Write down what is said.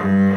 Mm.